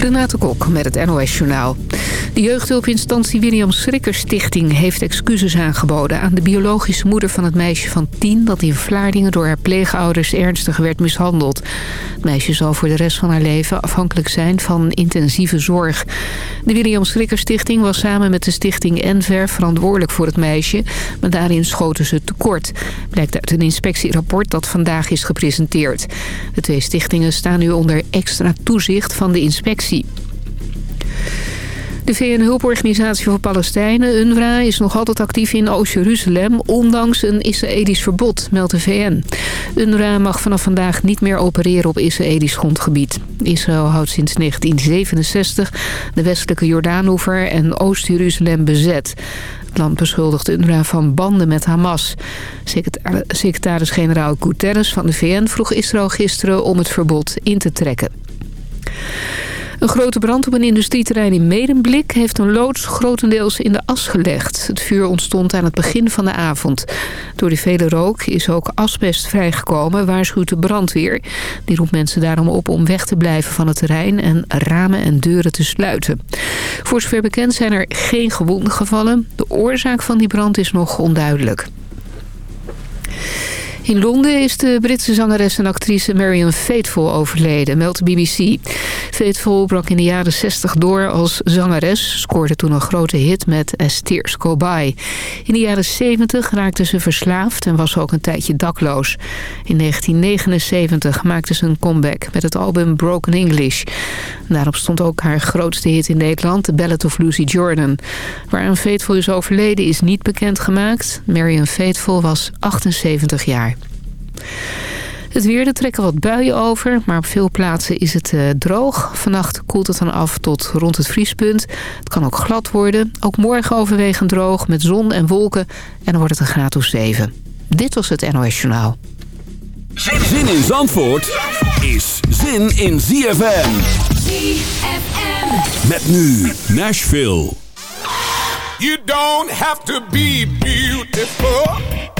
Renate Kok met het NOS Journaal. De jeugdhulpinstantie William Schrikker Stichting heeft excuses aangeboden... aan de biologische moeder van het meisje van tien... dat in Vlaardingen door haar pleegouders ernstig werd mishandeld. Het meisje zal voor de rest van haar leven afhankelijk zijn van intensieve zorg. De William Schrikker Stichting was samen met de stichting Enver verantwoordelijk voor het meisje... maar daarin schoten ze tekort. Blijkt uit een inspectierapport dat vandaag is gepresenteerd. De twee stichtingen staan nu onder extra toezicht van de inspectie. De VN-hulporganisatie voor Palestijnen, UNRWA, is nog altijd actief in Oost-Jeruzalem... ondanks een Israëlisch verbod, meldt de VN. UNRWA mag vanaf vandaag niet meer opereren op Israëlisch grondgebied. Israël houdt sinds 1967 de westelijke Jordaanoever en Oost-Jeruzalem bezet. Het land beschuldigt UNRWA van banden met Hamas. Secretaris-generaal Guterres van de VN vroeg Israël gisteren om het verbod in te trekken. Een grote brand op een industrieterrein in Medemblik heeft een loods grotendeels in de as gelegd. Het vuur ontstond aan het begin van de avond. Door de vele rook is ook asbest vrijgekomen, waarschuwt de brandweer. Die roept mensen daarom op om weg te blijven van het terrein en ramen en deuren te sluiten. Voor zover bekend zijn er geen gewonden gevallen. De oorzaak van die brand is nog onduidelijk. In Londen is de Britse zangeres en actrice Marion Faithful overleden, meldt de BBC. Faithful brak in de jaren 60 door als zangeres, scoorde toen een grote hit met As Tears Go By. In de jaren 70 raakte ze verslaafd en was ook een tijdje dakloos. In 1979 maakte ze een comeback met het album Broken English. Daarop stond ook haar grootste hit in Nederland, The Ballad of Lucy Jordan. Waar Faithful is overleden is niet bekendgemaakt. Marion Faithful was 78 jaar. Het weer, er trekken wat buien over, maar op veel plaatsen is het uh, droog. Vannacht koelt het dan af tot rond het vriespunt. Het kan ook glad worden. Ook morgen overwegend droog met zon en wolken. En dan wordt het een graad of 7. Dit was het NOS Journaal. Zin in Zandvoort is zin in ZFM. ZFM. Met nu Nashville. You don't have to be beautiful.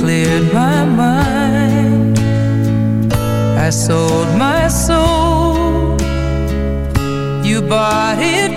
cleared my mind. I sold my soul. You bought it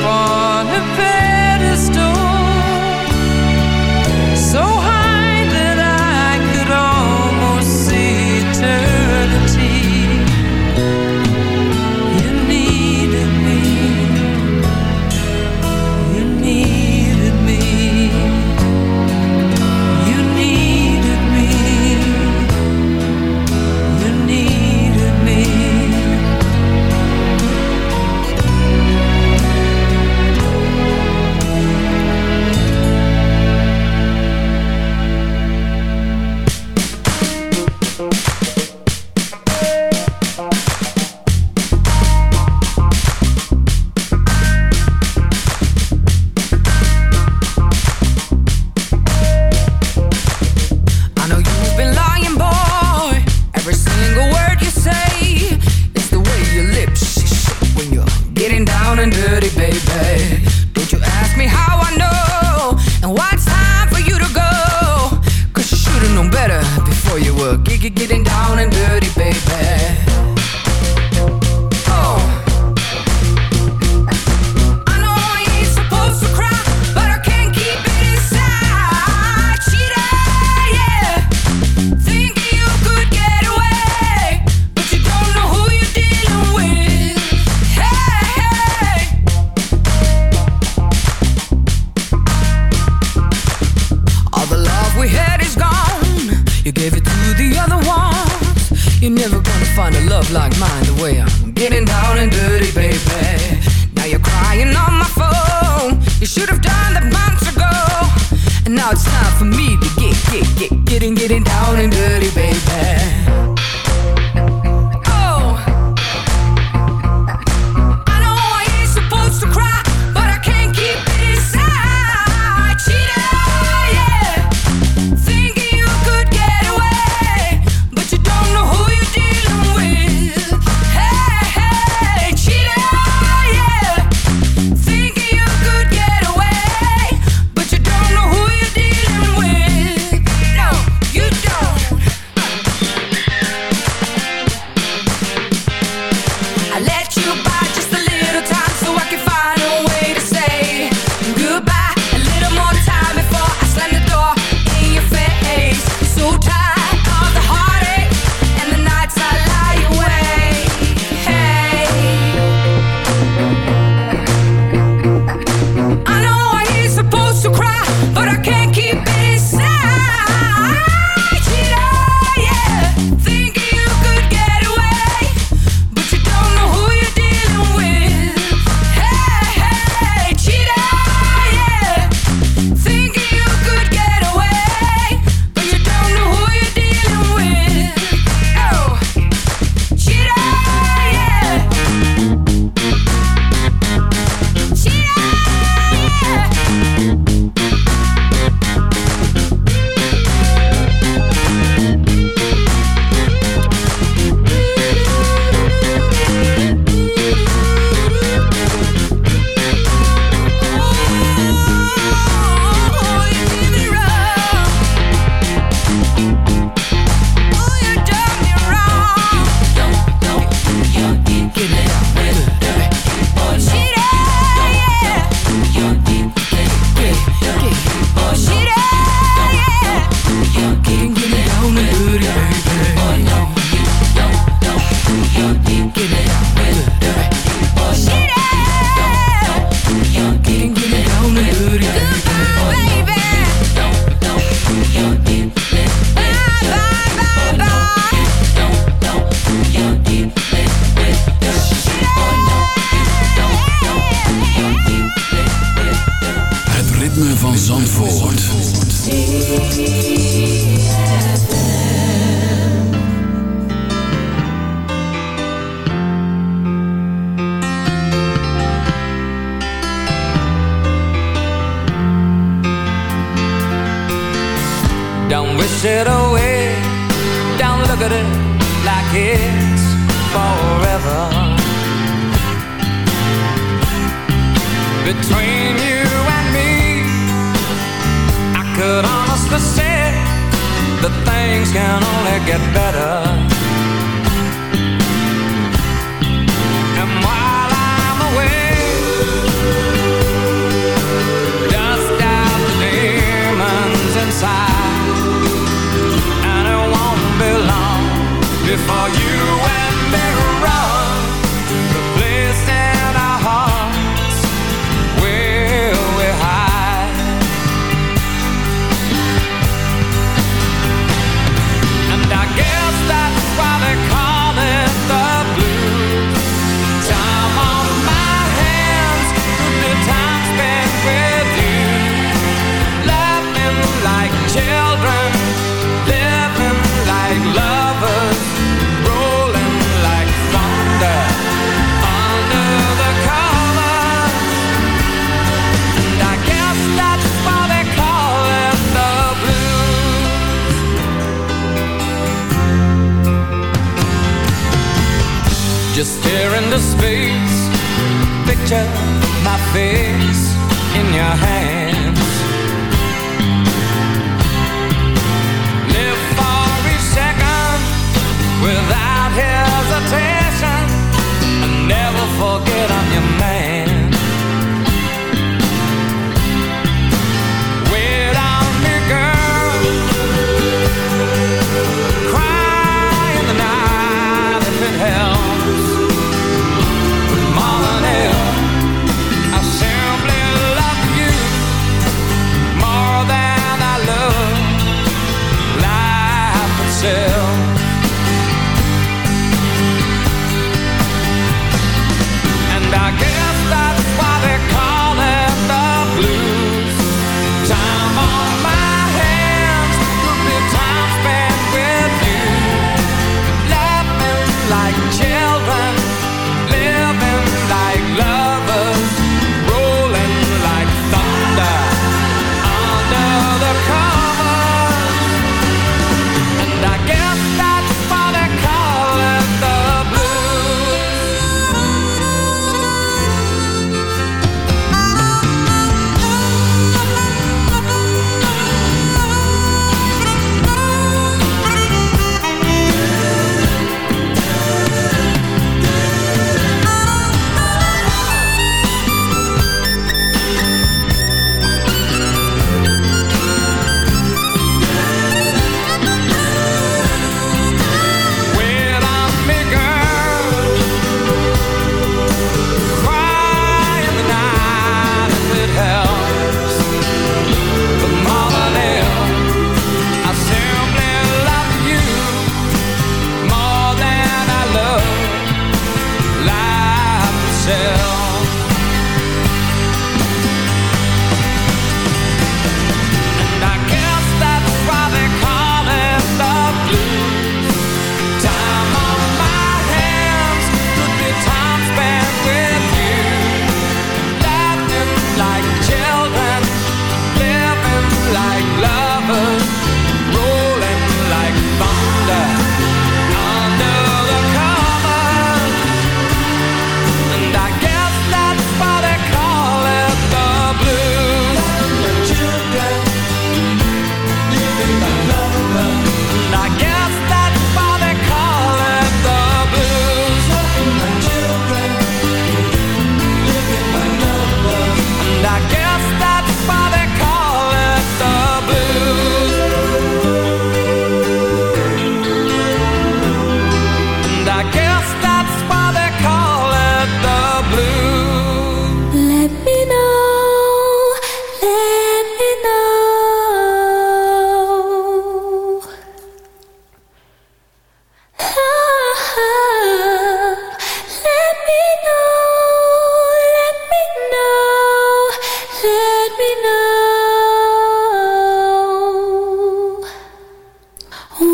upon a pedestal. Down and dirty, baby.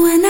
when I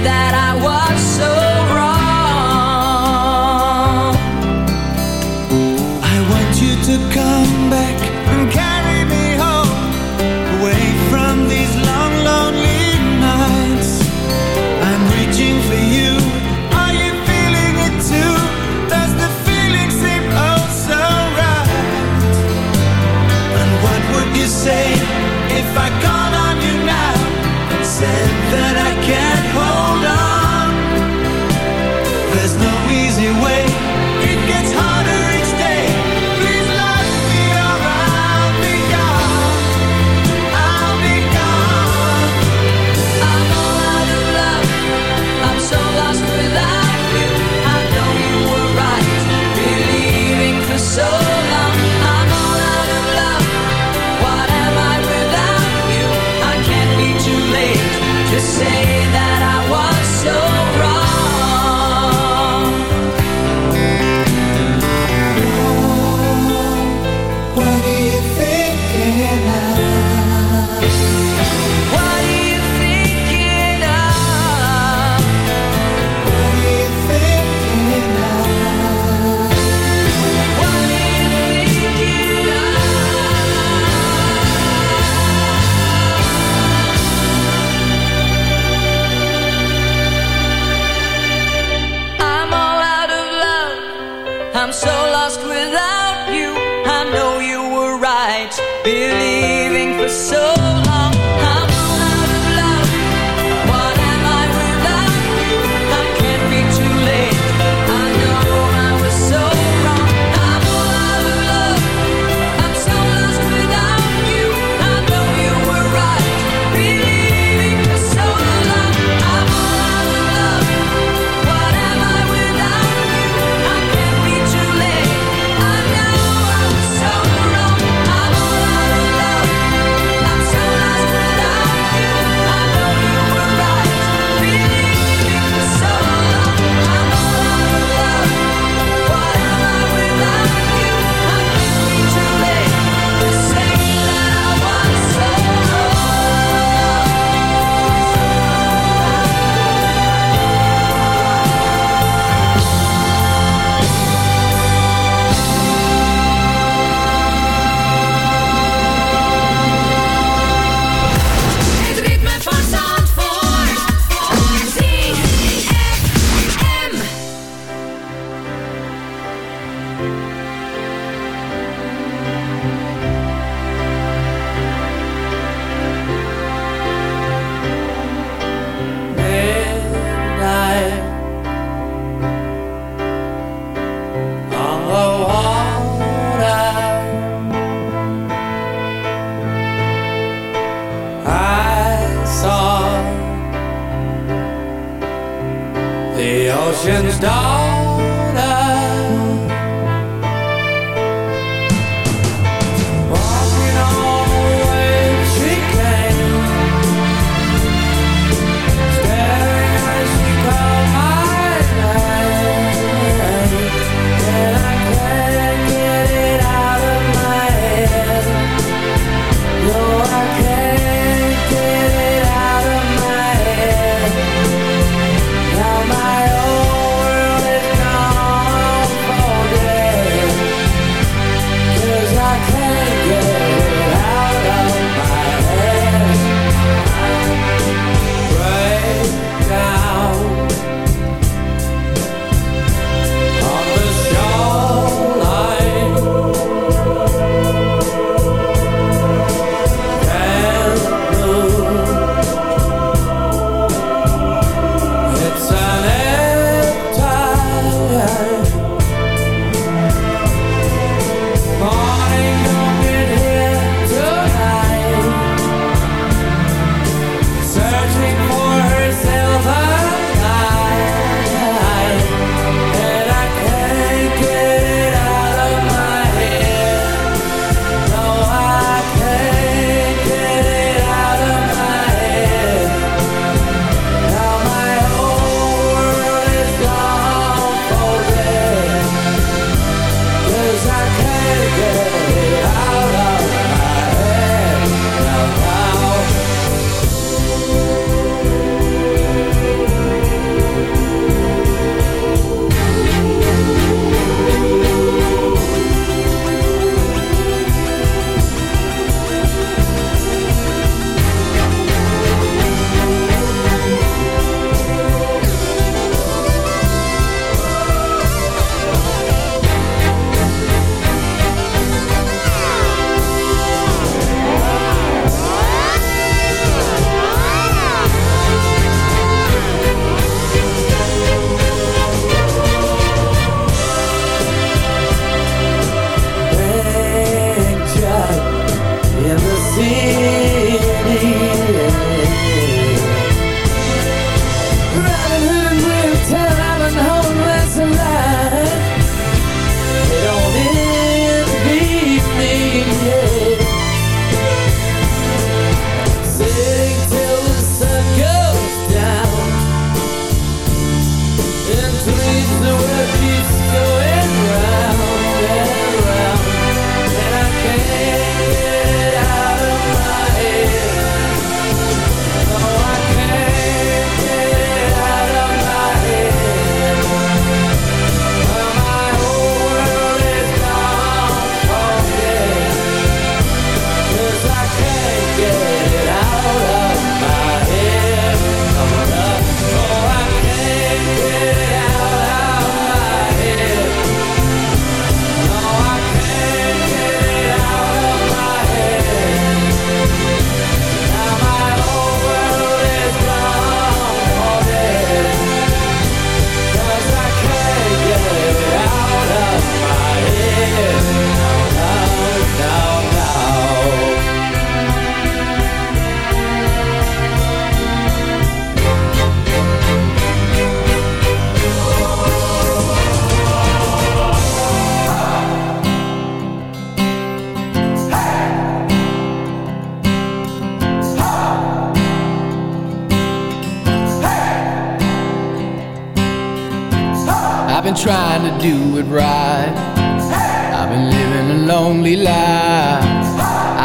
that I was.